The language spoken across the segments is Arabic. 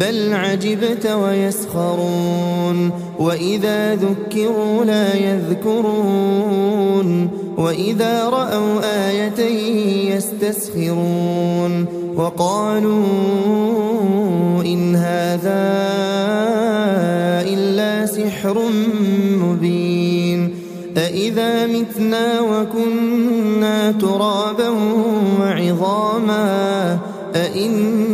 بل عجبت ويسخرون وإذا ذكروا لا يذكرون وإذا رأوا آية يستسخرون وقالوا إن هذا إلا سحر مبين أإذا متنا وكنا ترابا وعظاما أإنا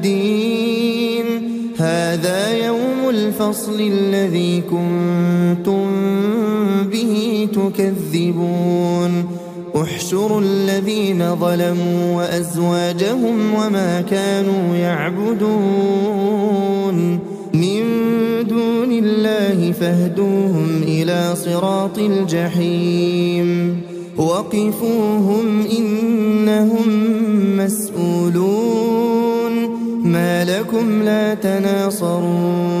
الفصل الذي كنتم به تكذبون. احشروا الذين ظلموا وأزواجهم وما كانوا يعبدون. من دون الله فاهدوهم إلى صراط الجحيم. وقفوهم إنهم مسؤولون. ما لكم لا تناصرون.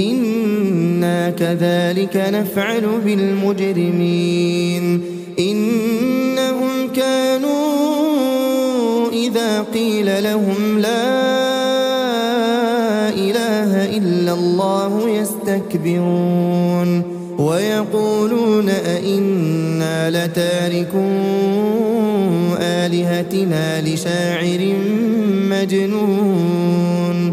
إنا كذلك نفعل بالمجرمين إنهم كانوا إذا قيل لهم لا إله إلا الله يستكبرون ويقولون أئنا لتاركون آلهتنا لشاعر مجنون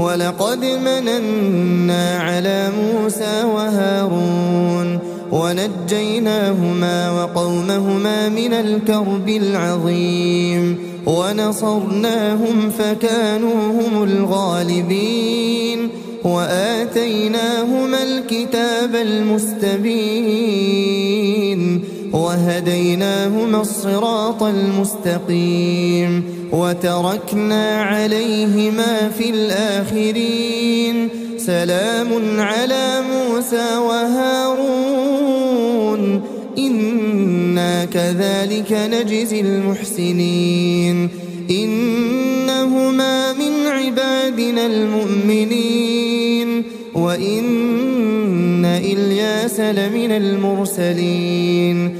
ولقد مننا على موسى وهارون ونجيناهما وقومهما من الكرب العظيم ونصرناهم فكانوا هم الغالبين وآتيناهما الكتاب المستبين وهديناهما الصراط المستقيم وتركنا عليهما في الآخرين. سلام على موسى وهارون. إنا كذلك نجزي المحسنين. إنهما من عبادنا المؤمنين. وإن إلياس لمن المرسلين.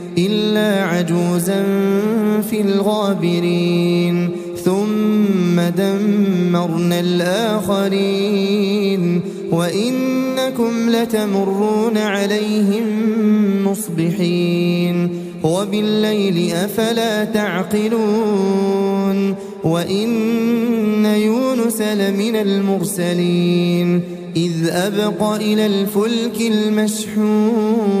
إلا عجوزا في الغابرين. ثم دمرنا الآخرين. وإنكم لتمرون عليهم مصبحين. وبالليل أفلا تعقلون. وإن يونس لمن المرسلين. إذ أبق إلى الفلك المشحون.